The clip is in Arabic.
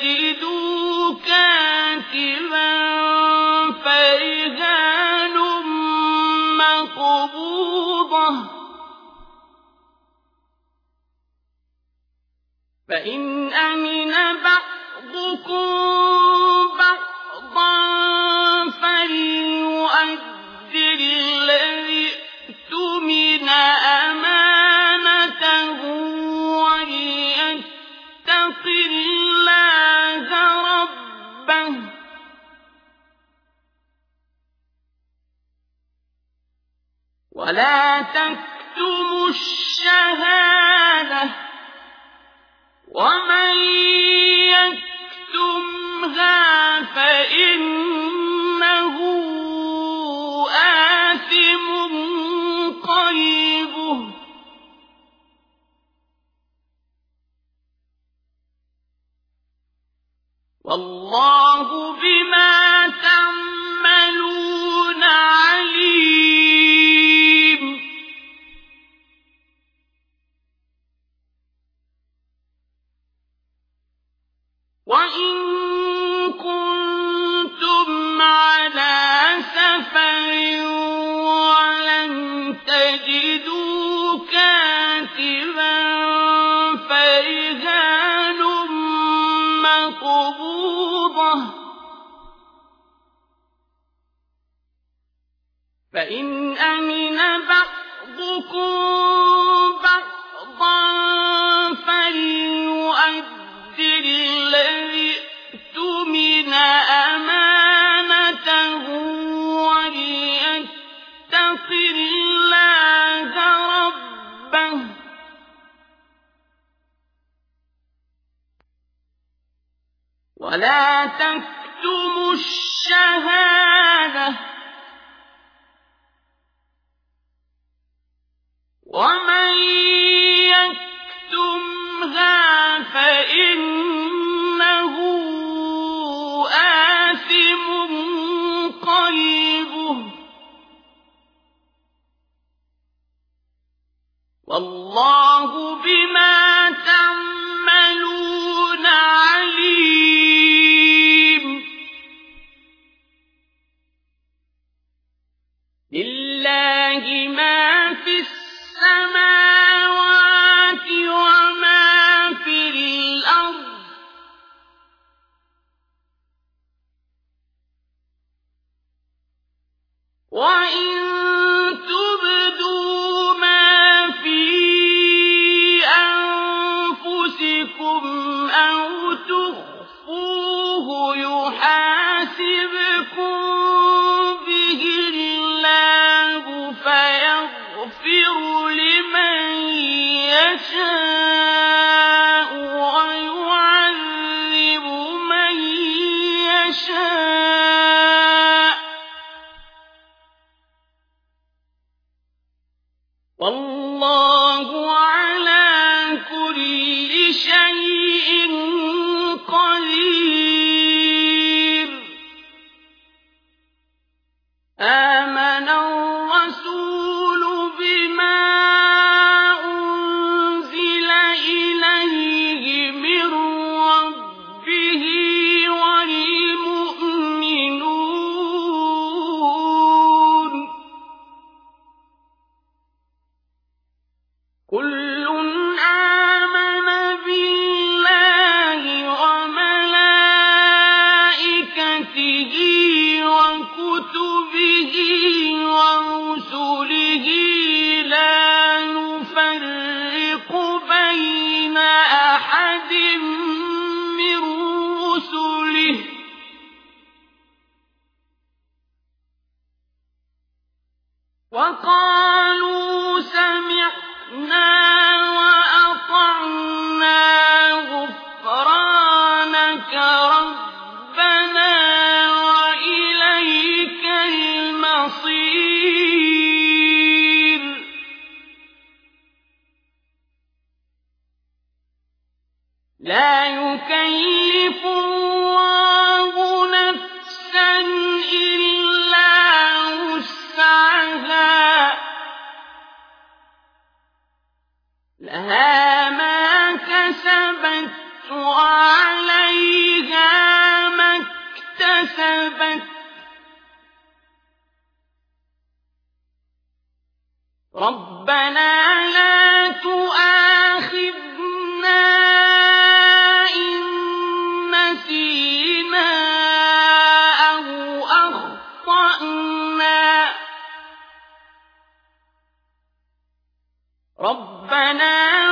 تجدوا كاتبا فرهان مقبوضة. فإن أمن بعضكم ولا تكتموا الشهادة ومن يكتمها فإنه وإن كنتم على سفر تجدوا كاتبا مقبوضة فإن أمن بعضكم ولا تكتموا الشهادة فيغفر لمن يشاء ويعذب من يشاء. والله على كل شيء قدير. وقالوا سمعنا وأطعنا غفرانك ربنا وإليك المصير. لا يكلف الله ربنا